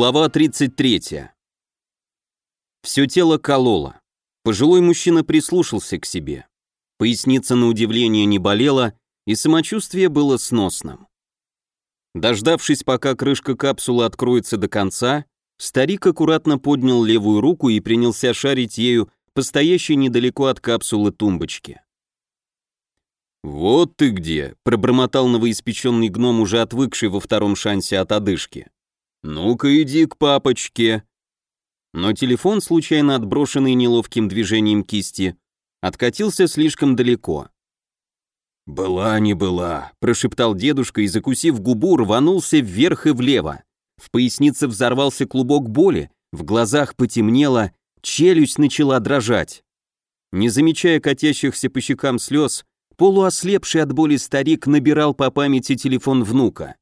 Глава 33. Все тело кололо. Пожилой мужчина прислушался к себе. Поясница на удивление не болела, и самочувствие было сносным. Дождавшись, пока крышка капсулы откроется до конца, старик аккуратно поднял левую руку и принялся шарить ею по стоящей недалеко от капсулы тумбочке. «Вот ты где!» — пробормотал новоиспеченный гном, уже отвыкший во втором шансе от одышки. «Ну-ка иди к папочке». Но телефон, случайно отброшенный неловким движением кисти, откатился слишком далеко. «Была не была», — прошептал дедушка и, закусив губу, рванулся вверх и влево. В пояснице взорвался клубок боли, в глазах потемнело, челюсть начала дрожать. Не замечая катящихся по щекам слез, полуослепший от боли старик набирал по памяти телефон внука.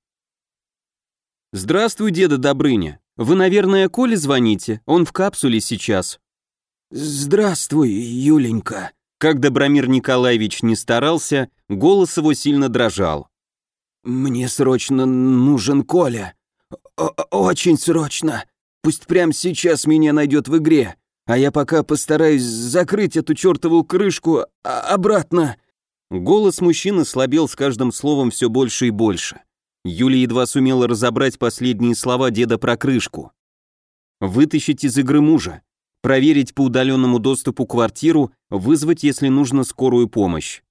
«Здравствуй, деда Добрыня. Вы, наверное, Коле звоните? Он в капсуле сейчас». «Здравствуй, Юленька». Как Добромир Николаевич не старался, голос его сильно дрожал. «Мне срочно нужен Коля. О Очень срочно. Пусть прямо сейчас меня найдет в игре, а я пока постараюсь закрыть эту чертову крышку обратно». Голос мужчины слабел с каждым словом все больше и больше. Юля едва сумела разобрать последние слова деда про крышку. Вытащить из игры мужа, проверить по удаленному доступу квартиру, вызвать, если нужно, скорую помощь.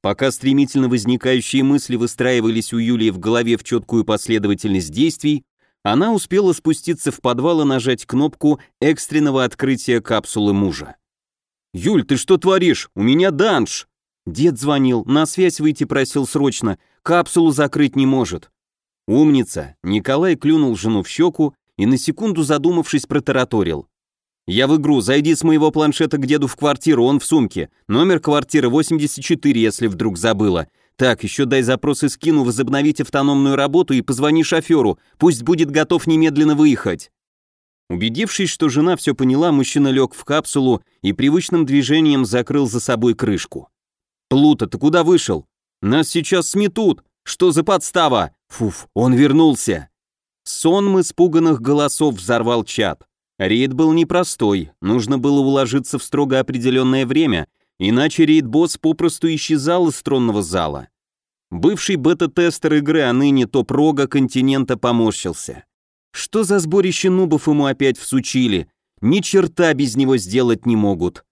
Пока стремительно возникающие мысли выстраивались у Юлии в голове в четкую последовательность действий, она успела спуститься в подвал и нажать кнопку экстренного открытия капсулы мужа. «Юль, ты что творишь? У меня данж!» Дед звонил, на связь выйти просил срочно, капсулу закрыть не может. Умница, Николай клюнул жену в щеку и на секунду задумавшись протараторил. «Я в игру, зайди с моего планшета к деду в квартиру, он в сумке. Номер квартиры 84, если вдруг забыла. Так, еще дай запрос и скину, возобновить автономную работу и позвони шоферу, пусть будет готов немедленно выехать». Убедившись, что жена все поняла, мужчина лег в капсулу и привычным движением закрыл за собой крышку. «Плута, ты куда вышел? Нас сейчас сметут! Что за подстава? Фуф, он вернулся!» Сон испуганных голосов взорвал чат. Рейд был непростой, нужно было уложиться в строго определенное время, иначе рейд-босс попросту исчезал из тронного зала. Бывший бета-тестер игры, а ныне топ-рога континента поморщился. Что за сборище нубов ему опять всучили? Ни черта без него сделать не могут.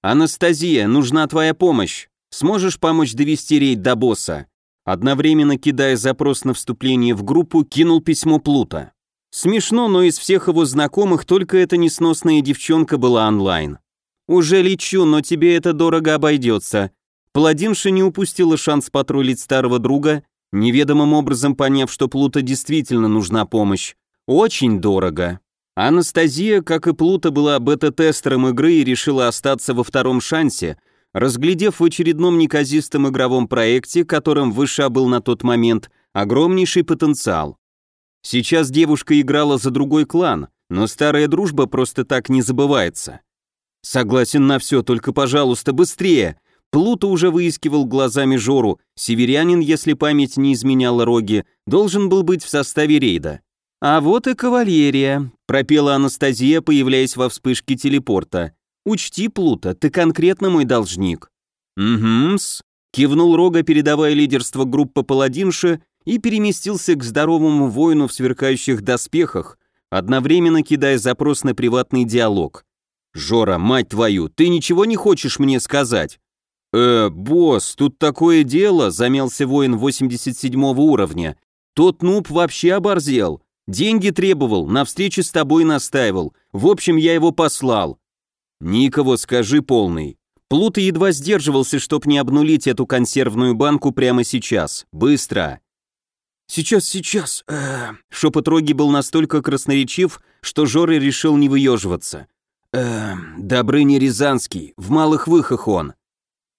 «Анастазия, нужна твоя помощь!» Сможешь помочь довести рейд до босса?» Одновременно кидая запрос на вступление в группу, кинул письмо Плута. Смешно, но из всех его знакомых только эта несносная девчонка была онлайн. «Уже лечу, но тебе это дорого обойдется». Паладинша не упустила шанс патрулить старого друга, неведомым образом поняв, что Плута действительно нужна помощь. Очень дорого. Анастазия, как и Плута, была бета-тестером игры и решила остаться во втором шансе, разглядев в очередном неказистом игровом проекте, которым Выша был на тот момент, огромнейший потенциал. Сейчас девушка играла за другой клан, но старая дружба просто так не забывается. Согласен на все, только, пожалуйста, быстрее. Плута уже выискивал глазами Жору, северянин, если память не изменяла роги, должен был быть в составе рейда. «А вот и кавалерия», — пропела Анастазия, появляясь во вспышке телепорта. Учти, Плута, ты конкретно мой должник». «Угу-с», кивнул Рога, передавая лидерство группы паладинши и переместился к здоровому воину в сверкающих доспехах, одновременно кидая запрос на приватный диалог. «Жора, мать твою, ты ничего не хочешь мне сказать?» «Э, босс, тут такое дело», — замялся воин 87 уровня. «Тот нуб вообще оборзел. Деньги требовал, на встрече с тобой настаивал. В общем, я его послал. «Никого скажи полный». Плут едва сдерживался, чтоб не обнулить эту консервную банку прямо сейчас. Быстро. «Сейчас, сейчас...» э... Шепот Роги был настолько красноречив, что Жоры решил не выеживаться. «Э... Добрыня Рязанский, в малых выхах он».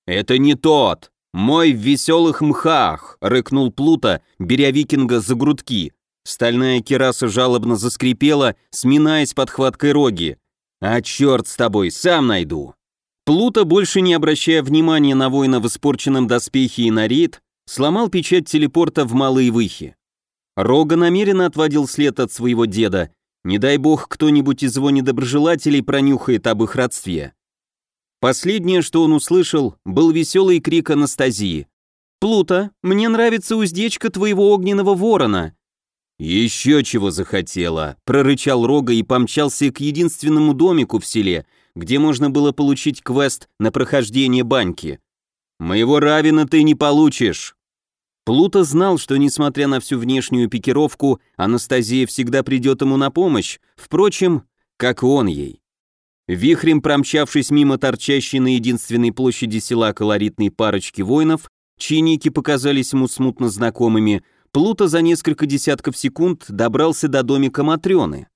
«Это не тот! Мой в веселых мхах!» — рыкнул Плута, беря викинга за грудки. Стальная кераса жалобно заскрипела, сминаясь под хваткой Роги. А черт с тобой, сам найду. Плута, больше не обращая внимания на воина в испорченном доспехе и на рейд, сломал печать телепорта в малые выхи. Рога намеренно отводил след от своего деда, Не дай бог кто-нибудь из его недоброжелателей пронюхает об их родстве. Последнее, что он услышал, был веселый крик Анастазии. «Плута, мне нравится уздечка твоего огненного ворона!» «Еще чего захотела!» — прорычал Рога и помчался к единственному домику в селе, где можно было получить квест на прохождение баньки. «Моего равина ты не получишь!» Плута знал, что, несмотря на всю внешнюю пикировку, Анастазия всегда придет ему на помощь, впрочем, как он ей. Вихрем промчавшись мимо торчащей на единственной площади села колоритной парочки воинов, чьи ники показались ему смутно знакомыми, Плута за несколько десятков секунд добрался до домика Матрёны.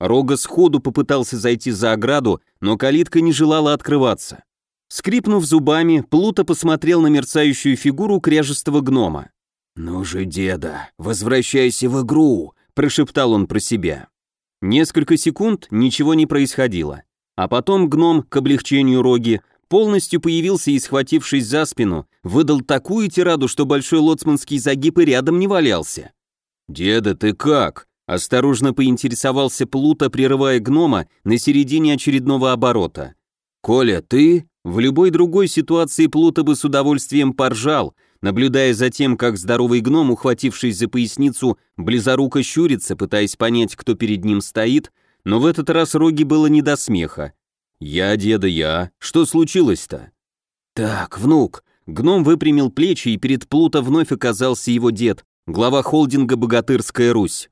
Рога сходу попытался зайти за ограду, но калитка не желала открываться. Скрипнув зубами, Плута посмотрел на мерцающую фигуру кряжестого гнома. «Ну же, деда, возвращайся в игру», – прошептал он про себя. Несколько секунд ничего не происходило. А потом гном, к облегчению Роги, полностью появился и, схватившись за спину, выдал такую тираду, что большой лоцманский загиб и рядом не валялся. «Деда, ты как?» – осторожно поинтересовался Плута, прерывая гнома на середине очередного оборота. «Коля, ты?» В любой другой ситуации Плута бы с удовольствием поржал, наблюдая за тем, как здоровый гном, ухватившись за поясницу, близоруко щурится, пытаясь понять, кто перед ним стоит, но в этот раз Роги было не до смеха. «Я, деда, я. Что случилось-то?» «Так, внук». Гном выпрямил плечи, и перед Плута вновь оказался его дед, глава холдинга «Богатырская Русь».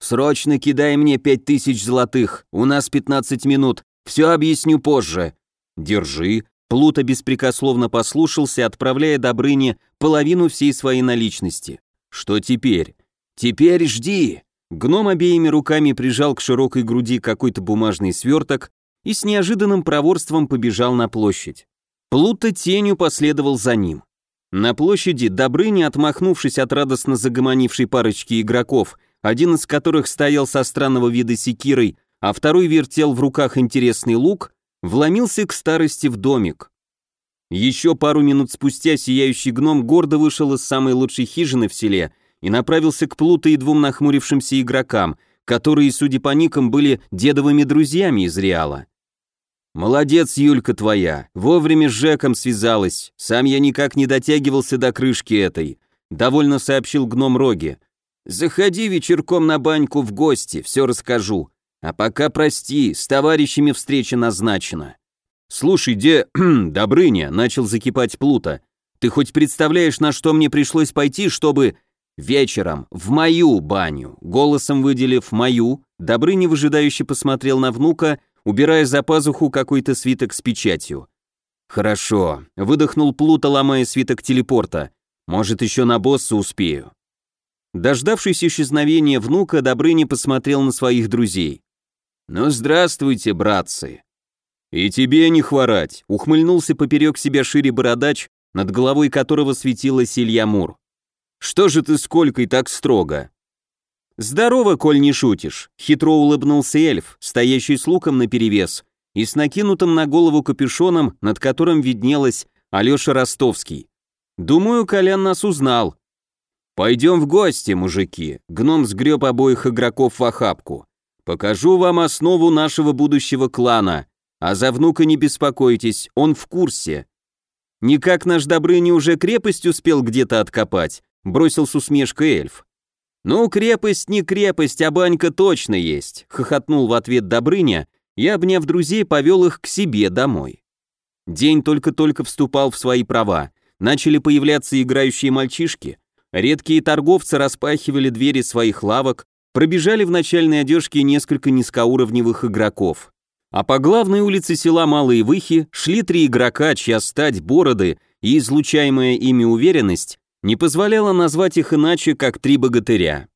«Срочно кидай мне пять тысяч золотых, у нас пятнадцать минут, все объясню позже». «Держи». Плута беспрекословно послушался, отправляя Добрыне половину всей своей наличности. «Что теперь?» «Теперь жди!» Гном обеими руками прижал к широкой груди какой-то бумажный сверток и с неожиданным проворством побежал на площадь. Плута тенью последовал за ним. На площади Добрыня, отмахнувшись от радостно загомонившей парочки игроков, один из которых стоял со странного вида секирой, а второй вертел в руках интересный лук, вломился к старости в домик. Еще пару минут спустя сияющий гном гордо вышел из самой лучшей хижины в селе и направился к Плута и двум нахмурившимся игрокам, которые, судя по никам, были дедовыми друзьями из Реала. «Молодец, Юлька твоя, вовремя с Жеком связалась, сам я никак не дотягивался до крышки этой», довольно сообщил гном Роги. «Заходи вечерком на баньку в гости, все расскажу. А пока прости, с товарищами встреча назначена». «Слушай, где Добрыня?» — начал закипать Плута. «Ты хоть представляешь, на что мне пришлось пойти, чтобы...» Вечером, в мою баню, голосом выделив мою, Добрыня выжидающе посмотрел на внука, убирая за пазуху какой-то свиток с печатью. «Хорошо», — выдохнул Плута, ломая свиток телепорта. «Может, еще на босса успею». Дождавшись исчезновения внука, Добрыня посмотрел на своих друзей. «Ну, здравствуйте, братцы!» «И тебе не хворать», — ухмыльнулся поперек себя шире бородач, над головой которого светилась Илья Мур. Что же ты сколько и так строго?» «Здорово, коль не шутишь», — хитро улыбнулся эльф, стоящий с луком наперевес, и с накинутым на голову капюшоном, над которым виднелась Алёша Ростовский. «Думаю, Колян нас узнал». «Пойдем в гости, мужики», — гном сгреб обоих игроков в охапку. «Покажу вам основу нашего будущего клана, а за внука не беспокойтесь, он в курсе». «Никак наш Добрыня уже крепость успел где-то откопать», бросил с усмешкой эльф. «Ну, крепость не крепость, а банька точно есть», — хохотнул в ответ Добрыня и, обняв друзей, повел их к себе домой. День только-только вступал в свои права, начали появляться играющие мальчишки, редкие торговцы распахивали двери своих лавок, пробежали в начальной одежке несколько низкоуровневых игроков. А по главной улице села Малые Выхи шли три игрока, чья стать, бороды и излучаемая ими уверенность не позволяло назвать их иначе, как три богатыря.